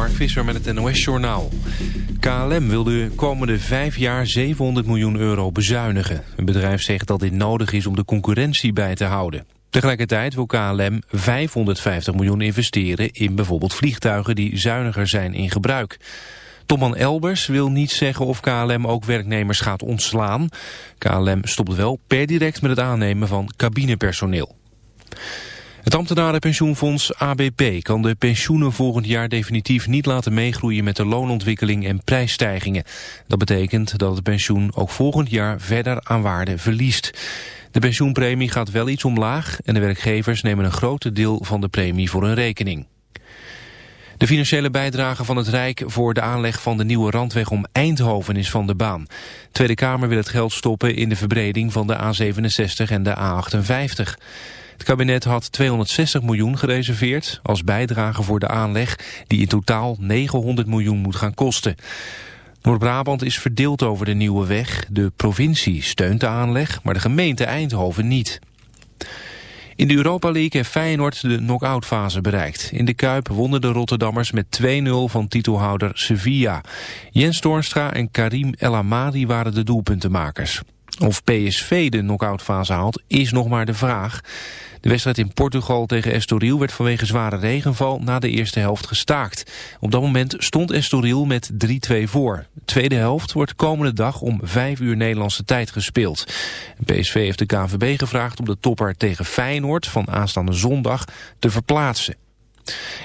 Mark Visser met het NOS-journaal. KLM wil de komende vijf jaar 700 miljoen euro bezuinigen. Het bedrijf zegt dat dit nodig is om de concurrentie bij te houden. Tegelijkertijd wil KLM 550 miljoen investeren in bijvoorbeeld vliegtuigen die zuiniger zijn in gebruik. Tomman Elbers wil niet zeggen of KLM ook werknemers gaat ontslaan. KLM stopt wel per direct met het aannemen van cabinepersoneel. Het ambtenarenpensioenfonds ABP kan de pensioenen volgend jaar definitief niet laten meegroeien met de loonontwikkeling en prijsstijgingen. Dat betekent dat het pensioen ook volgend jaar verder aan waarde verliest. De pensioenpremie gaat wel iets omlaag en de werkgevers nemen een groot deel van de premie voor hun rekening. De financiële bijdrage van het Rijk voor de aanleg van de nieuwe randweg om Eindhoven is van de baan. De Tweede Kamer wil het geld stoppen in de verbreding van de A67 en de A58. Het kabinet had 260 miljoen gereserveerd als bijdrage voor de aanleg die in totaal 900 miljoen moet gaan kosten. Noord-Brabant is verdeeld over de nieuwe weg. De provincie steunt de aanleg, maar de gemeente Eindhoven niet. In de Europa League heeft Feyenoord de knock-out fase bereikt. In de Kuip wonnen de Rotterdammers met 2-0 van titelhouder Sevilla. Jens Toornstra en Karim El Amadi waren de doelpuntenmakers. Of PSV de knock-out fase haalt is nog maar de vraag. De wedstrijd in Portugal tegen Estoril werd vanwege zware regenval na de eerste helft gestaakt. Op dat moment stond Estoril met 3-2 voor. De tweede helft wordt komende dag om 5 uur Nederlandse tijd gespeeld. PSV heeft de KNVB gevraagd om de topper tegen Feyenoord van aanstaande zondag te verplaatsen.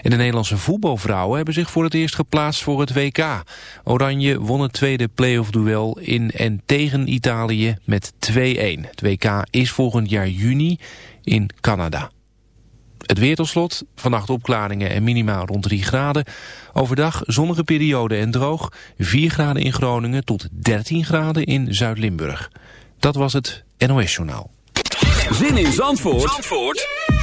En de Nederlandse voetbalvrouwen hebben zich voor het eerst geplaatst voor het WK. Oranje won het tweede play-off duel in en tegen Italië met 2-1. Het WK is volgend jaar juni in Canada. Het weer tot slot, vannacht opklaringen en minimaal rond 3 graden. Overdag zonnige periode en droog, 4 graden in Groningen tot 13 graden in Zuid-Limburg. Dat was het NOS Journaal. Zin in Zandvoort, Zandvoort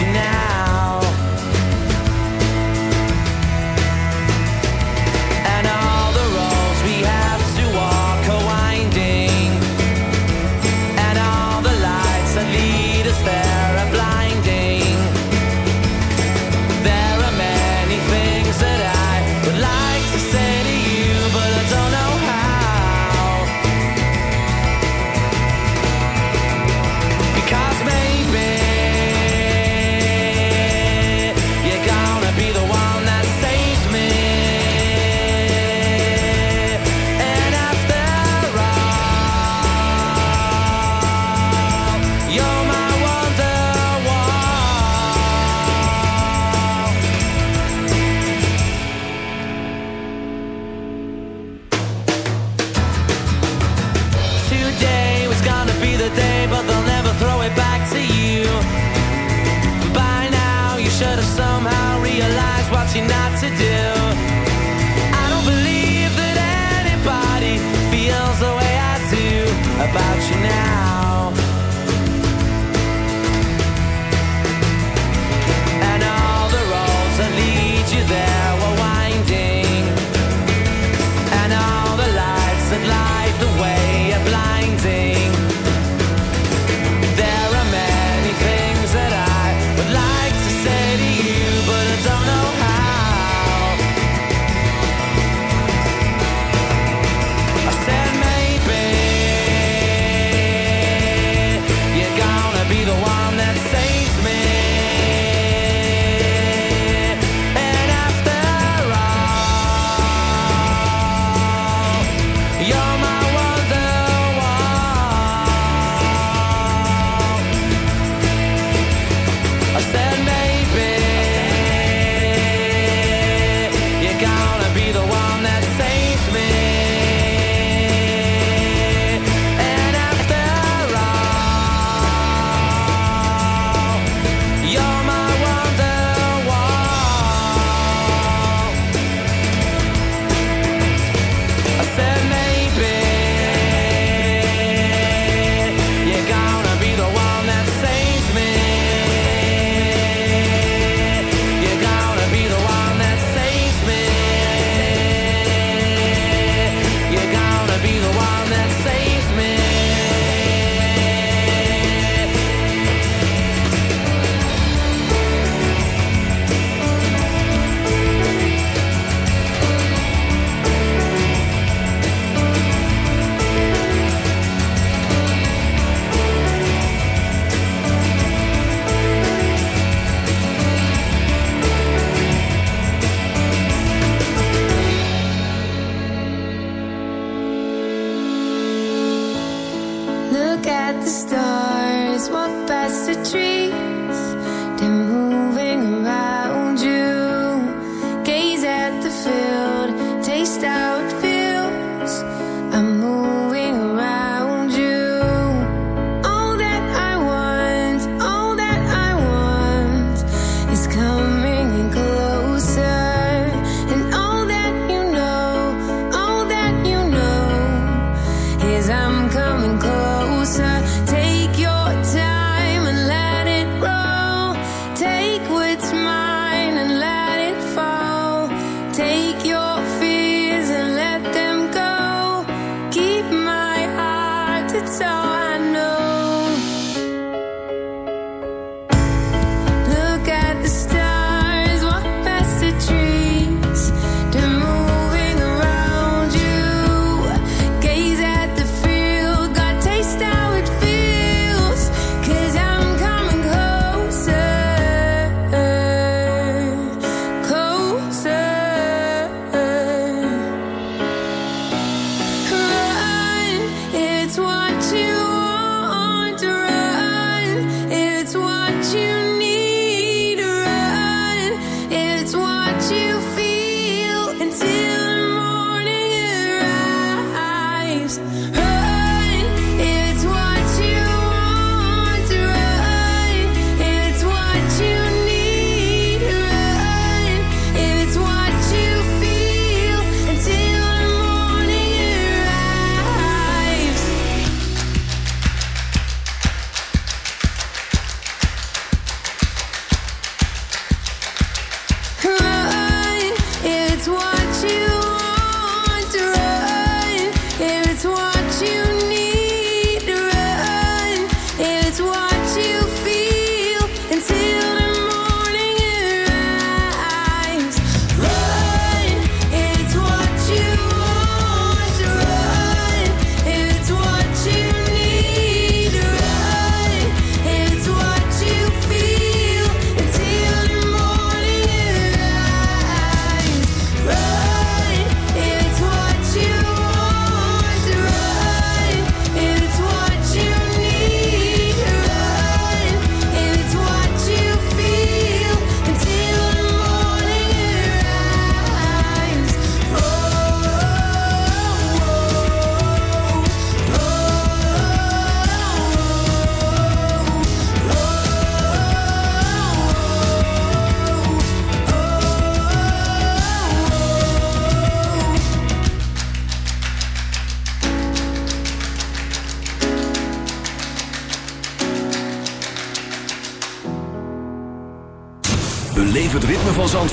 Now. so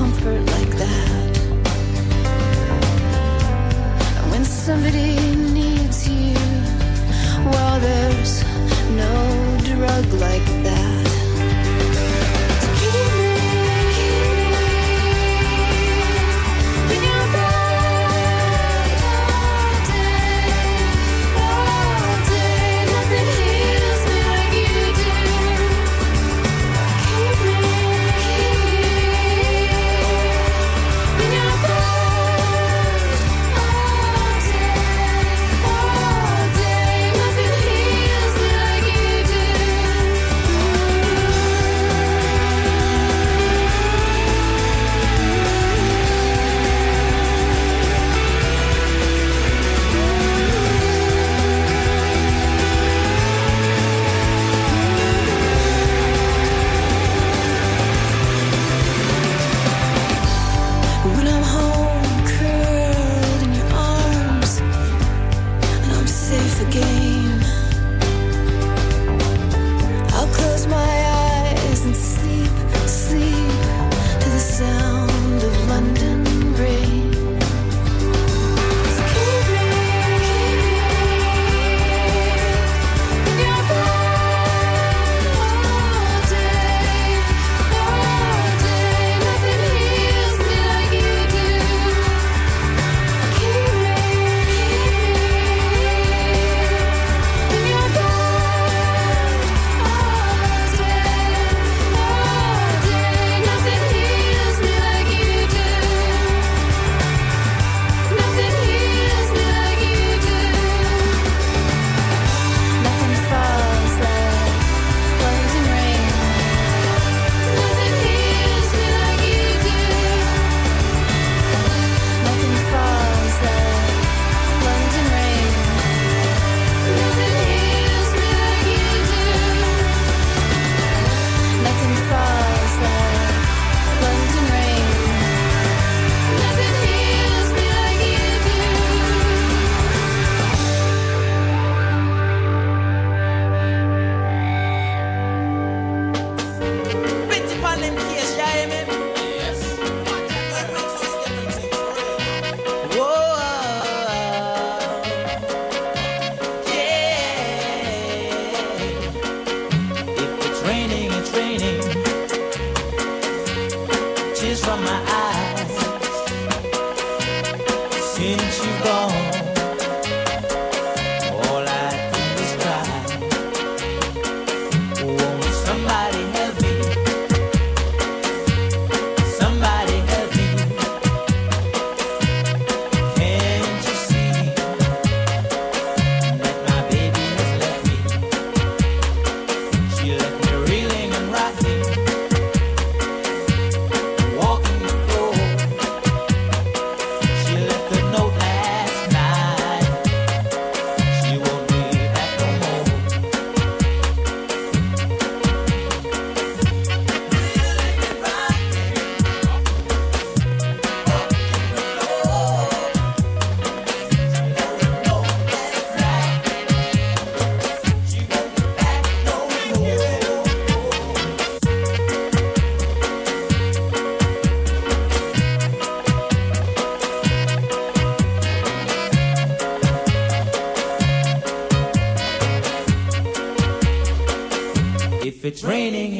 comfort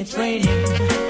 training.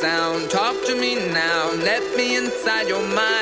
sound. Talk to me now, let me inside your mind.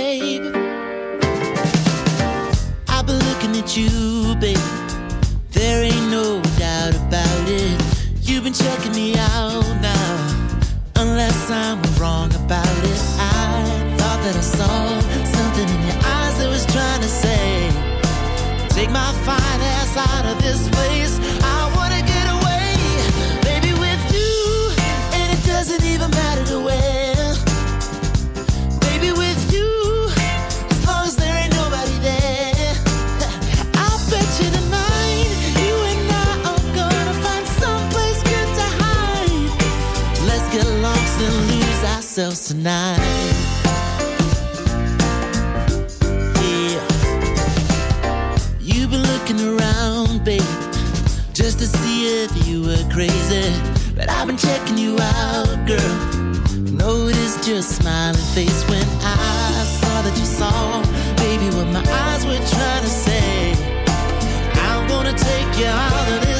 babe. I've been looking at you crazy, but I've been checking you out, girl. Noticed your smiling face when I saw that you saw, baby, what my eyes were trying to say. I'm gonna take you out of this.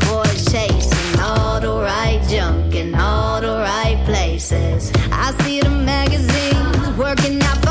places. I see the magazines working out. For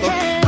level.